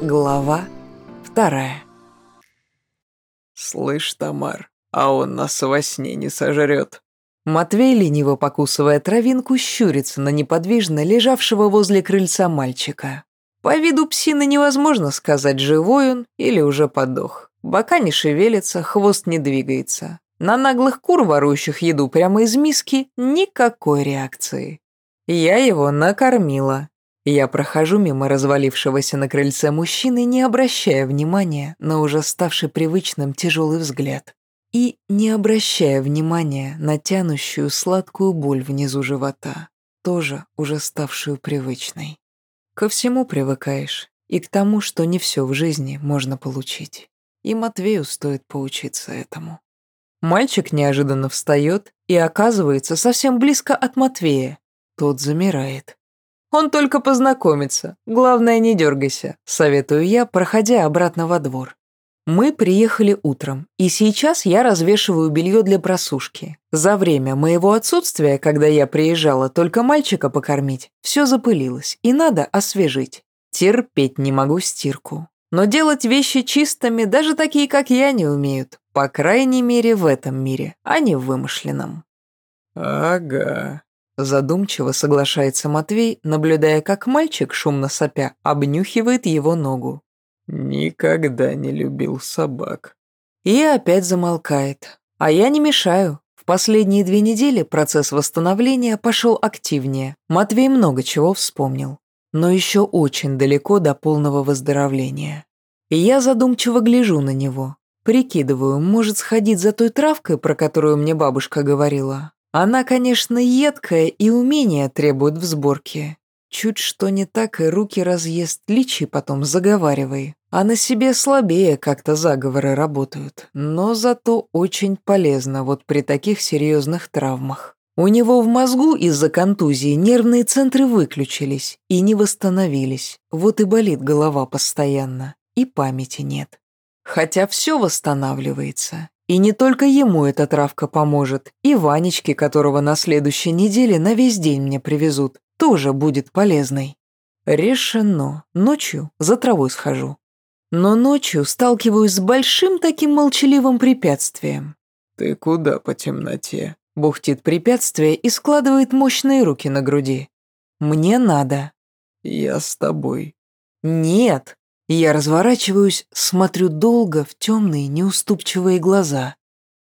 Глава вторая. «Слышь, Тамар, а он нас во сне не сожрет». Матвей, лениво покусывая травинку, щурится на неподвижно лежавшего возле крыльца мальчика. По виду псины невозможно сказать, живой он или уже подох. Бока не шевелятся, хвост не двигается. На наглых кур, ворующих еду прямо из миски, никакой реакции. Я его накормила, я прохожу мимо развалившегося на крыльце мужчины, не обращая внимания на уже ставший привычным тяжелый взгляд. И не обращая внимания на тянущую сладкую боль внизу живота, тоже уже ставшую привычной. Ко всему привыкаешь, и к тому, что не все в жизни можно получить. И Матвею стоит поучиться этому. Мальчик неожиданно встает и оказывается совсем близко от Матвея. Тот замирает. Он только познакомится. Главное, не дергайся», — советую я, проходя обратно во двор. Мы приехали утром, и сейчас я развешиваю белье для просушки. За время моего отсутствия, когда я приезжала только мальчика покормить, все запылилось, и надо освежить. Терпеть не могу стирку. Но делать вещи чистыми даже такие, как я, не умеют. По крайней мере, в этом мире, а не в вымышленном. «Ага», Задумчиво соглашается Матвей, наблюдая, как мальчик, шумно сопя, обнюхивает его ногу. «Никогда не любил собак». И опять замолкает. А я не мешаю. В последние две недели процесс восстановления пошел активнее. Матвей много чего вспомнил. Но еще очень далеко до полного выздоровления. И я задумчиво гляжу на него. Прикидываю, может сходить за той травкой, про которую мне бабушка говорила. Она, конечно, едкая и умения требует в сборке. Чуть что не так, и руки разъест, личи потом заговаривай. А на себе слабее как-то заговоры работают. Но зато очень полезно вот при таких серьезных травмах. У него в мозгу из-за контузии нервные центры выключились и не восстановились. Вот и болит голова постоянно. И памяти нет. Хотя все восстанавливается. И не только ему эта травка поможет, и Ванечке, которого на следующей неделе на весь день мне привезут, тоже будет полезной. Решено. Ночью за травой схожу. Но ночью сталкиваюсь с большим таким молчаливым препятствием. «Ты куда по темноте?» Бухтит препятствие и складывает мощные руки на груди. «Мне надо». «Я с тобой». «Нет». Я разворачиваюсь, смотрю долго в темные неуступчивые глаза.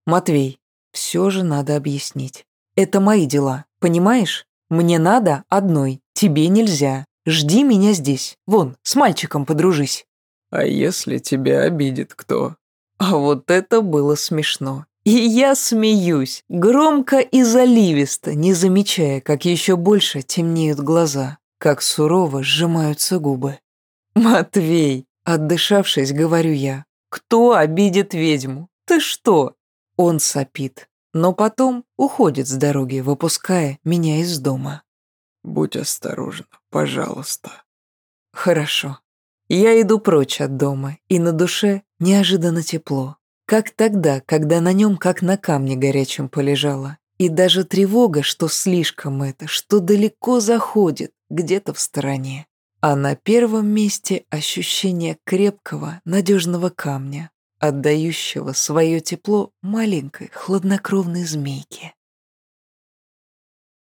«Матвей, все же надо объяснить. Это мои дела, понимаешь? Мне надо одной, тебе нельзя. Жди меня здесь. Вон, с мальчиком подружись». «А если тебя обидит кто?» А вот это было смешно. И я смеюсь, громко и заливисто, не замечая, как еще больше темнеют глаза, как сурово сжимаются губы. «Матвей!» — отдышавшись, говорю я. «Кто обидит ведьму? Ты что?» Он сопит, но потом уходит с дороги, выпуская меня из дома. «Будь осторожна, пожалуйста». «Хорошо». Я иду прочь от дома, и на душе неожиданно тепло. Как тогда, когда на нем как на камне горячем полежала. И даже тревога, что слишком это, что далеко заходит, где-то в стороне. А на первом месте ощущение крепкого, надежного камня, отдающего свое тепло маленькой, хладнокровной змейке.